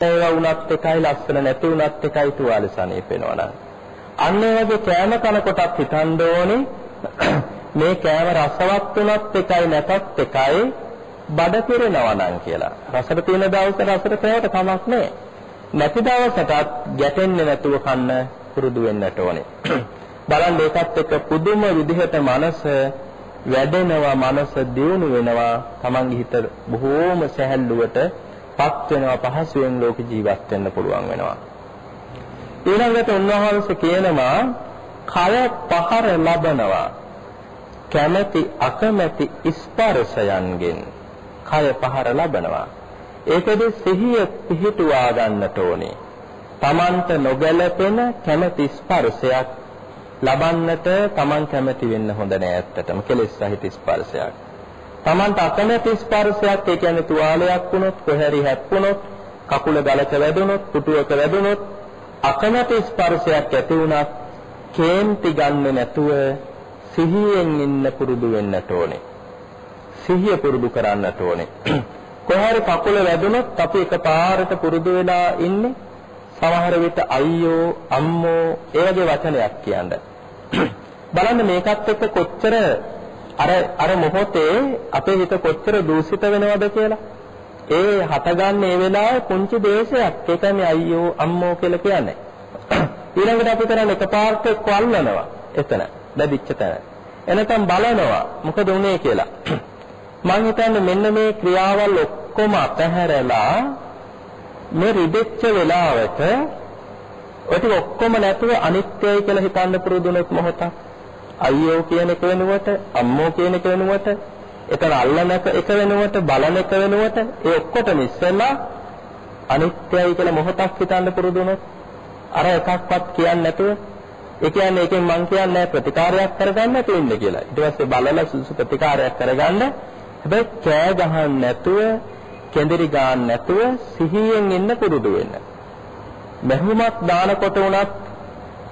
ඒවා වුණත් එකයි ලස්සන නැති වුණත් එකයි තුවාලෙ සනීප වෙනවා නම් අන්න ඒ වගේ කෑම කනකොටත් හිතන්න ඕනේ මේ කෑම රසවත් වුණත් එකයි නැතත් එකයි බඩ පිරෙනවා නම් කියලා. රසට තියෙන දවසට රසට කෑවට කමක් නැහැ. නැති දවසටත් ගැටෙන්නේ නැතුව කන්න පුරුදු වෙන්නට ඕනේ. බලන්න ඒකත් එක්ක පුදුම විදිහට මනස වැඩෙනවා මනස දියුණු වෙනවා තමන්ගේ හිත බොහෝම සැහැල්ලුවට පත් වෙනවා පහසුවෙන් ලෝක ජීවත් වෙන්න පුළුවන් වෙනවා. ඊළඟට උන්වහන්සේ කියනවා කය පහර ලබනවා. කැමැති අකමැති ස්පර්ශයන්ගෙන් කය පහර ලබනවා. ඒකද සිහිය පිහිටුවා ගන්නට ඕනේ. තමන්ට නොගැලපෙන කැමැති ස්පර්ශයක් ලබන්නට තමන් කැමති වෙන්න හොඳ නෑ ඇත්තටම. කෙලෙස් සහිත ස්පර්ශයක්. තමන්ට අකමැති ස්පර්ශයක් ඒ කියන්නේ තුවාලයක් වුණොත් කොහරි හැප්පුණොත් කකුල ගලක වැදුනොත් පුටුවක වැදුනොත් අකමැති ස්පර්ශයක් ඇති වුණත් කේන්ති ගන්නෙ නැතුව සිහියෙන් ඉන්න පුරුදු වෙන්නට ඕනේ. සිහිය පුරුදු කරන්නට ඕනේ. කොහරි කකුල වැදුනොත් අපි එකපාරට පුරුදු වෙලා ඉන්නේ සමහර විට අයියෝ අම්මෝ ඒ වගේ වචනයක් කියන්නේ. බලන්න මේකත් එක්ක කොච්චර අර අර මොහොතේ අපේ හිත කොච්චර දූෂිත වෙනවද කියලා. ඒ හටගන්නේ ඒ වෙලාවේ පුංචි දේශයක්. ඒ තමයි අයියෝ අම්මෝ කියලා කියන්නේ. ඊළඟට අපි කරන්නේ එකපාරට කොල්ලනවා. එතන ලැබිච්ච තැන. එනකම් බලනවා මොකද උනේ කියලා. මම හිතන්නේ මෙන්න මේ ක්‍රියාවල් ඔක්කොම අතහැරලා මේ රිදෙච්ච වෙලාවට ඔය ටික ඔක්කොම නැතුව අනිත්‍යයි කියලා හිතන්න පුරුදුනොත් මොහොතක් අයියෝ කියන එක වෙනුවට අම්මෝ කියන එක වෙනුවට එතන අල්ලන එක වෙනුවට බලන එක වෙනුවට ඒ ඔක්කොටම ඉස්සෙල්ලා අනිත්‍යයි කියලා මොහොතක් හිතන්න පුරුදුනොත් අර එකක්වත් කියන්නේ නැතුව ඒ කියන්නේ ඒකෙන් මං කියන්නේ ප්‍රතිකාරයක් කරගන්න නැතුව ඉන්න කියලා. ඊට පස්සේ බලලා සුසු ප්‍රතිකාරයක් කරගන්න හැබැයි කෑ ගහන්න නැතුව කෙඳිරි ගන්න නැතුව සිහියෙන් ඉන්න පුරුදු වෙන්න. මහුමක් දානකොට උනත්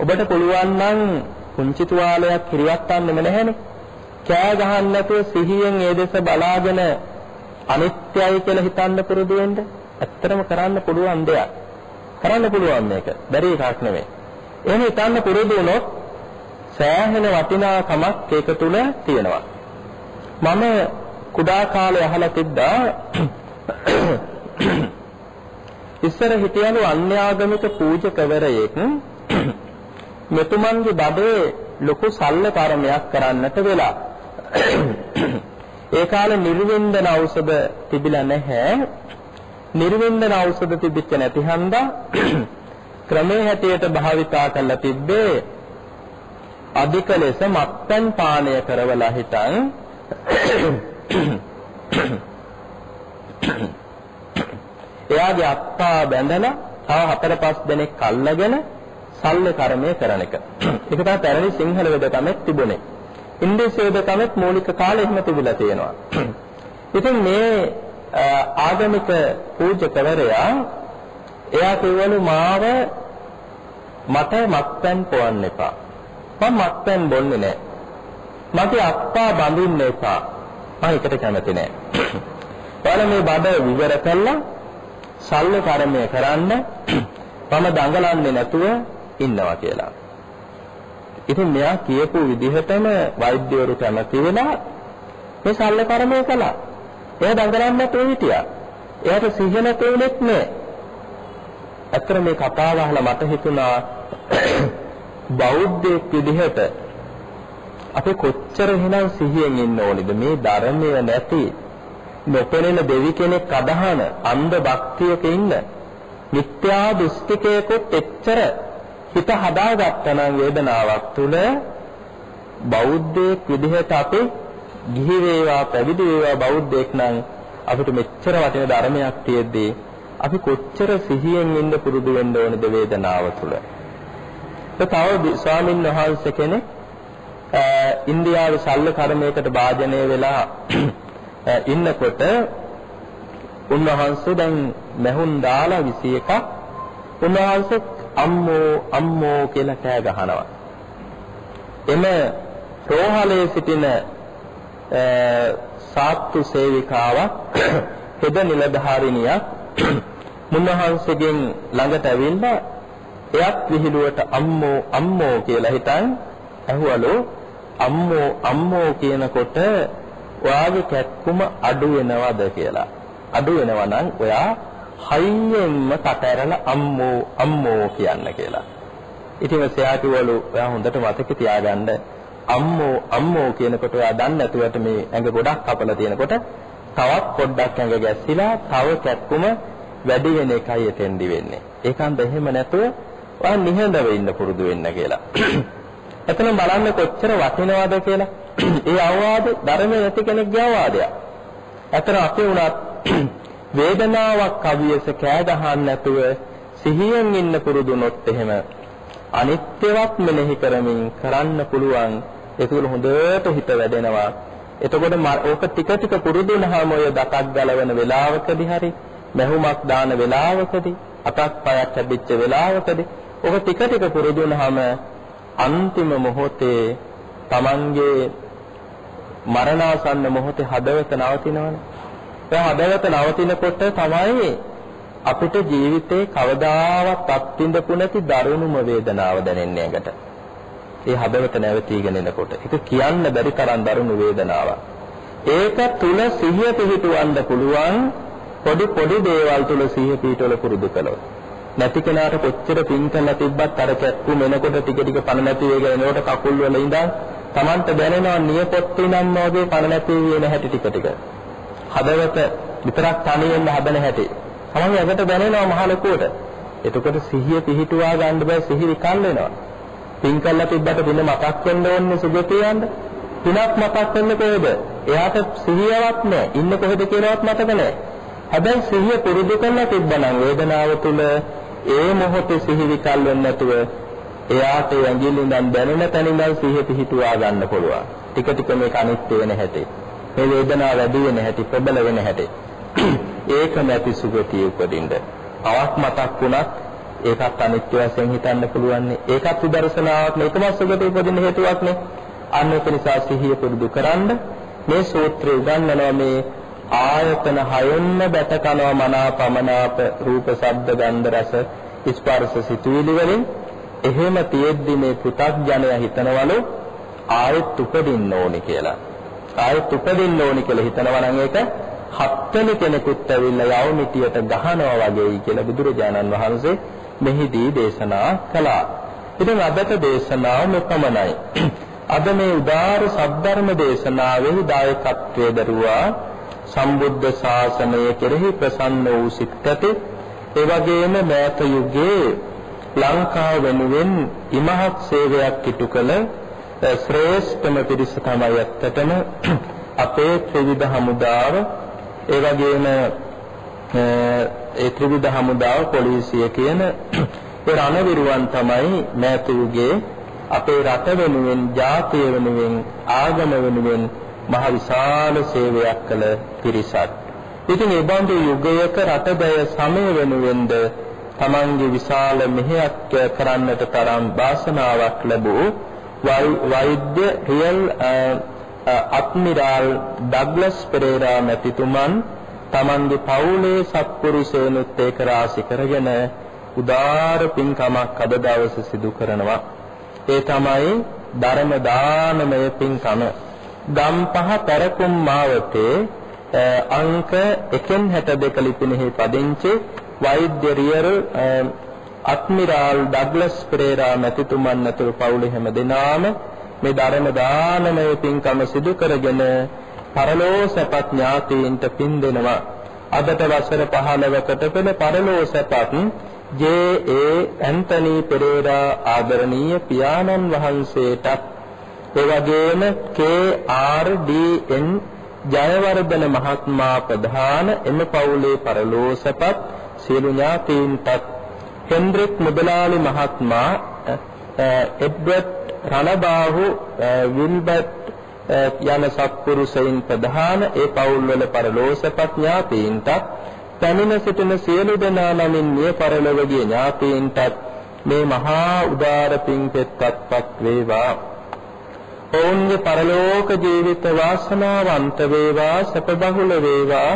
ඔබට පුළුවන් නම් කුංචි තුවාලයක් කිරියක්වන්නෙම නැහැනේ. කෑ ගහන්න නැතුව සිහියෙන් ඒ දෙස බලාගෙන අනිත්‍යයි කියලා හිතන්න පුරුදු වෙන්න. ඇත්තටම කරන්න පුළුවන් දෙයක්. කරන්න පුළුවන් මේක. බැරි එකක් නෙමෙයි. එහෙම හිතන්න පුරුදු වුණොත් සෑහෙන වටිනාකමක් ඒක තුල තියෙනවා. මම කුඩා කාලේ අහලා තිබ්බා ඉස්සර හිටියලු අන්‍යාගමික පූජකවරයෙක් මෙතුමන්ගේ බඩේ ලොකු සල්ල කර්මයක් කරන්නට වෙලා. ඒ කාලේ නිර්වින්දන ඖෂධ තිබිලා නැහැ. නිර්වින්දන ඖෂධ තිබෙච්ච නැති හන්දා ක්‍රමයේ හැටියට භාවිතා කරලා තිබ්බේ අධික ලෙස මත්පැන් පානය කරවලා හිටන් එයාගේ අත්පා බැඳලා තව හතර පහ දෙනෙක් අල්ලගෙන සල්ල කර්මය කරන එක. ඒක තමයි පැරණි සිංහල වෙදකමෙත් තිබුණේ. ඉන්දියානු වෙදකමෙත් මූලික කාලේ එහෙම තිබිලා තියෙනවා. ඉතින් මේ ආගමික පූජකවරයා එයා කිව්වලු මාව මට මත්පැන් පොවන්න එපා. මම මත්පැන් බොන්නේ නැහැ. මගේ අත්පා බඳින්න එපා. මම ඒකට කැමති නැහැ. ඔයාලා මේ බඩ විවර කළා සල්ල කර්මය කරන්න මම දඟලන්නේ නැතුව ඉන්නවා කියලා. ඉතින් මෙයා කියපු විදිහටම වෛද්‍යවරු කැමති වෙලා මේ සල්ල කර්මය කළා. එයා දඟලන්නේ නැතුව හිටියා. එයාට සිහින තේුනෙත් නෑ. අතර මේ කතාව අහලා මට හිතුණා බෞද්ධයෙක් විදිහට අපි කොච්චර එහෙනම් සිහියෙන් ඉන්න ඕනේද මේ ධර්මය නැති නොපෙනෙන දෙවි කෙනෙක් අදහන අන්ධ භක්තියක ඉන්න මිත්‍යා දෘෂ්ටිකයකොත් එච්චර හිත හදාගත්තා නම් වේදනාවක් තුල බෞද්ධයෙක් විදිහට අපි ගිහි වේවා පැවිදි වේවා බෞද්ධයෙක් නම් අපිට මෙච්චර වටින ධර්මයක් තියෙද්දී අපි කොච්චර සිහියෙන් ඉන්න පුරුදු වෙන්න ඕනද වේදනාව තුල. තව ස්වාමින් වහන්සේ කෙනෙක් ඉන්දියාවේ ශල්්‍ය කර්මයකට භාජනය වෙලා ඉන්නකොට උන්වහන්සේ දැන් මැහුන් දාලා 21ක් උන්වහන්සේ අම්මෝ අම්මෝ කියලා කෑ ගහනවා. එම රෝහලේ සිටින සාත්තු සේවිකාවක් හෙද නිලධාරිනියක් මුන්නහන්සේගෙන් ළඟට ඇවිල්ලා එයත් විහිළුවට අම්මෝ අම්මෝ කියලා හිතන් ඇහුවලු අම්මෝ අම්මෝ කියනකොට ඔයාගේ කැක්කුම අඩු වෙනවද කියලා. අඩු වෙනවා නම් ඔයා හයියෙන්ම කට ඇරලා අම්මෝ අම්මෝ කියන්න කියලා. ඉතින් එයා කිව්වලු ඔයා හොඳට මතක තියාගන්න අම්මෝ අම්මෝ කියනකොට ඔයා දන්නේ නැතුවට මේ ඇඟ ගොඩක් කපලා තියෙනකොට තවත් පොඩ්ඩක් ඇඟ ගැස්සිලා තව කැක්කුම වැඩි වෙන එකයි එතෙන්දි වෙන්නේ. ඒකන්ද එහෙම නැතුව ඔයා නිහඬව ඉන්න පුරුදු වෙන්න කියලා. එතන බලන්න කොච්චර වටිනවද කියලා. ඒ අවවාද ධර්මයේ නැති කෙනෙක්ගේ අවවාදයක්. අතන අපි උනත් වේදනාවක් කවියස කෑ ගහන්න නැතුව සිහියෙන් ඉන්න පුරුදුනොත් එහෙම අනිත්‍යවත් මෙනෙහි කරමින් කරන්න පුළුවන් ඒක හොඳට හිත වැඩෙනවා එතකොට ඕක ටික ටික පුරුදු වුණාම ඔය දතක් ගලවන වෙලාවකදී හරි මැහුමක් දාන වෙලාවකදී අතක් පයක් ලැබිච්ච වෙලාවකදී ඕක ටික ටික පුරුදු වුණාම අන්තිම මොහොතේ Tamange මරණාසන්න මොහොතේ හදවත නවතිනවනේ. ඒ හදවත නවතිනකොට තමයි අපිට ජීවිතේ කවදාවත් අත්විඳපු නැති දරුණුම වේදනාව දැනෙන්නේ ඇඟට. ඒ හදවත නැවතීගෙන එනකොට. ඒක කියන්න බැරි තරම් දරුණු වේදනාවක්. ඒක තුල සිහිය පිහිටවන්න පුළුවන් පොඩි පොඩි දේවල් තුල සිහිය පිහිටවල පුරුදු කළොත්. නැති කෙනාට කොච්චර පින් කරලා තිබ්බත් අර කැක්කු මෙනකොට ටික ටික පණ නැති වෙගෙන එනකොට කකුල් වල ඉඳන් Tamanට දැනෙනවා නියපොත් විනම් වගේ පණ නැති වෙන හැටි ටික ටික. හදවත විතරක් තනියෙන් හදන හැටි. තමයි ඇඟට දැනෙනවා මහ ලොකුවට. එතකොට සිහිය පිහිටුවා ගන්න බෑ සිහි විකල් වෙනවා. පින් කරලා තිබ්බට පින මතක් වෙන්න ඕනේ සුගතිය යන්න. පිනක් මතක් වෙන්නේ කොහෙද? එයාට සිහියවත් නැහැ. ඉන්න කොහෙද කියලාවත් මතක නැහැ. හැබැයි සිහිය පුරුදු කරලා තිබ්බනම් වේදනාව තුල ඒ මොහොතේ සිහි විකල් වෙන්නේ නැතුව එයාට ඇඟිල්ලෙන් දැනෙන තැන ඉඳන් සිහිය පිහිටුවා ගන්න පුළුවන්. ටික ටික මේක අනිත්‍ය වෙන හැටි. මේ වේදනාව වැඩි වෙන හැටි, ප්‍රබල වෙන හැටි. ඒක නැති සුගතිය උපදින්න. අවක් මතක් වුණත් ඒකත් අනිත්‍ය වශයෙන් හිතන්න පුළුවන්. ඒකත් විදර්ශනාවක් මේකම සුගතිය උපදින්න හේතුවක් නේ. අන්න ඒක නිසා සිහිය පුරුදු කරන්න මේ සූත්‍රය උගන්වනවා මේ ආයතන හයෙන්ම බැට කනවා මනාපමනාප රූප ශබ්ද ගන්ධ රස ස්පර්ශ සිතුවිලි වලින් එහෙම තියෙද්දි මේ පු탁ජනය හිතනවලු ආයෙත් උපදින්න ඕනි කියලා. ආයෙත් උපදින්න ඕනි කියලා හිතනවා නම් ඒක හත්වෙනි කෙනෙකුත් ඇවිල්ලා යවමිටියට ගහනවා වගේයි කියලා බුදුරජාණන් වහන්සේ මෙහිදී දේශනා කළා. ඉතින් අදට දේශනාව මෙපමණයි. අද මේ උදාර සද්ධර්ම දේශනාවෙහි දායකත්වයේ දරුවා සම්බුද්ධ ශාසනය කෙරෙහි ප්‍රසන්න වූ සිත්කති ඒ වගේම මෑත යුගයේ ලංකාව වෙනුවෙන් ඉමහත් සේවයක් ඉටු කළ ශ්‍රේෂ්ඨම පිරිස තමයි ඇත්තටම අපේ ත්‍රිවිධ හමුදාව ඒ වගේම ඒ ත්‍රිවිධ හමුදාව පොලිසිය කියන ඒ රණවිරුවන් තමයි මෑත යුගයේ අපේ රට වෙනුවෙන් ජාතිය වෙනුවෙන් ආගම වෙනුවෙන් මහ විශාල සේවයක් කළ පිරිසක්. ඉතින් ඒ බඳු යුගයක රටදය සමය වෙනුවෙන්ද තමන්ගේ විශාල මෙහෙයක් කරන්නට තරම් වාසනාවක් ලැබූ වෛද්‍ය රියල් අත්මිරාල් ඩග්ලස් පෙරේරා මැතිතුමන් තමන්ගේ පවුලේ සත්පුරුෂයනුත් ඒක රාශි කරගෙන උදාර පින්කමක් අද දවසේ සිදු කරනවා. ඒ තමයි ධර්ම දානමය පින්කම. ගම්පහ පෙරකුම් මාවතේ අංක 162 ලිපිනෙහි පදිංචි වෛද්‍ය රියර් අත්මිරාල් ඩග්ලස් පෙරේරා මැතිතුමන් ඇතුළු පවුලේ හැම දෙනාම මේ ධර්ම දානමය පින්කම සිදු කරගෙන පරලෝ සැපත් ඥාතීන්ට පින් දෙනවා අදට වසර 15කට පෙර පරලෝ සැපත් ජේ.ඒ. ඇන්තනි පෙරේරා ආදරණීය පියාණන් වහන්සේටත් ඒ වගේම KRDN ජයවර්ධන මහත්මයා ප්‍රධාන එම පවුලේ පරලෝසපත් සියලු ඥාතීන්ටත් හෙන්රික් මුදලාලි මහත්මයා එඩ්වඩ් රණබාහු විල්බර්ට් යන සත්පුරුෂයින් ප්‍රධාන ඒ පවුල්වල පරලෝසපත් ඥාතීන්ටත් පැමිණ සිටින සියලු දෙනා නමින් මිය පරලොව ගිය ඥාතීන්ටත් මේ මහා උදාර පින් පෙත්පත්පත් වේවා. ඔවුන්ගේ පරලෝක ජීවිත වාසනාවන්ත වේවා සැප බහුල වේවා.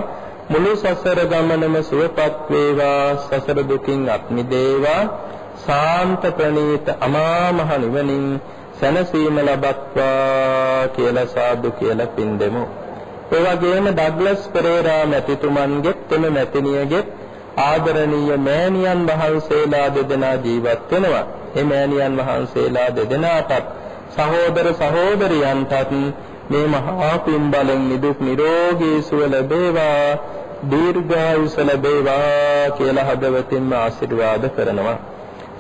මුළු සසර ගමනම සුවපත් වේවා සසර දුකින් අත් මිදේවා සාන්ත ප්‍රණීත අමා මහ නිවනින් සැනසීම ලබත්වා කියලා සාදු කියලා පින් දෙමු. ඒ වගේම ඩග්ලස් පෙරේරා මැතිතුමන්ගෙත් එම මැතිණියගෙත් ආදරණීය මෑණියන් වහන්සේලා දෙදෙනා ජීවත් වෙනවා. මේ මෑණියන් වහන්සේලා දෙදෙනාටත් සහෝදර සහෝදරියන්ටත් මේ මහා පින් බලෙන් නිදුක් නිරෝගී සුව ලැබේවා දීර්ඝායුෂ ලැබේවා කියලා හදවතින්ම ආශිර්වාද කරනවා.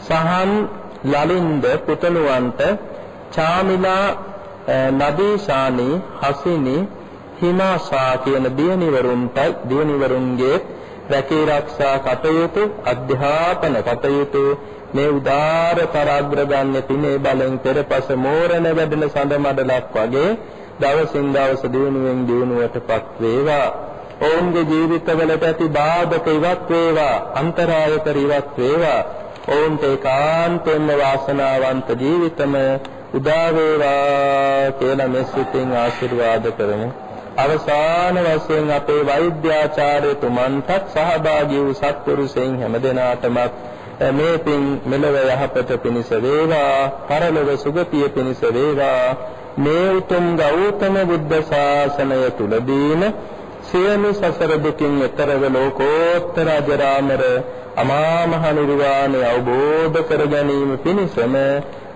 සහන් ලලින්ද පුතණුවන්ට චාමිලා නදීශානි හසිනි හිමාසා කියන දියණිවරුන්ට දියණිවරුන්ගේ රැකී ආරක්ෂා කටයුතු අධ්‍යාපන කටයුතු මේ උදාර පරාග්‍රගන්‍ය පිනේ බලෙන් පෙරපස මෝරණ වැඩෙන සඳ මඩලක් වගේ දවසින් දවස දිනුවෙන් දිනුවටපත් වේවා ඔවුන්ගේ ජීවිතවලට ඇති බාධක ඉවත් වේවා අන්තරාය කර ඉවත් වේවා. ඔවුන්ට ඒකාන්තයෙන්ම වාසනාවන්ත ජීවිතම උදා වේවා කියලා මෙසිතින් ආශිර්වාද කරමු. අවසාන වශයෙන් අපේ වෛද්‍යාචාර්යතුමන්ටත් සහභාගී වූ සත්පුරුෂයන් හැමදෙනාටම මේ පින් මෙලව යහපත පිණිස වේවා පරලොව සුගතිය පිණිස වේවා. මේ උතුම් ගෞතම බුද්ධ ශාසනය තුලදීන සියලු සසර දුකින් එතරව ලෝකෝත්තර අජරාමර අමා මහ නිර්වාණය අවබෝධ කර ගැනීම පිණිසම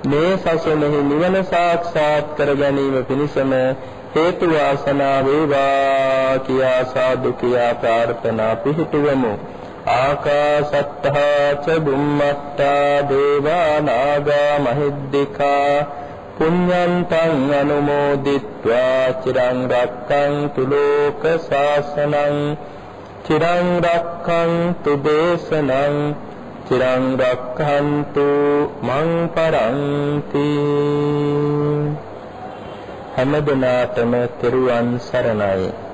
මේ සසනෙහි නිවන සාක්ෂාත් කර ගැනීම පිණිසම හේතු වාසනා වේවා කියා සාදු කියා ප්‍රාර්ථනා පිහිටුවමු. ආකාසත්තා ච බුම්මත්තා දේවා නාග මහිද්దికා පුඤ්ඤන්තං අනුමෝදිත්වා චිරං රක්ඛන්තු ලෝක සාසනං චිරං රක්ඛන්තු දේශනං චිරං රක්ඛන්තු මං පරන්ති හැම දිනාටම තෙරුවන් සරණයි.